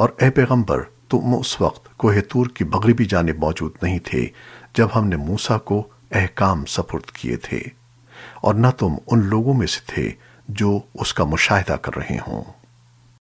اور اے پیغمبر، تم اس وقت کوہ تور کی مغربی جانب موجود نہیں تھے جب ہم نے موسیٰ کو احکام سپرد کیے تھے، اور نہ تم ان لوگوں میں سے تھے جو اس کا مشاہدہ کر رہے ہوں۔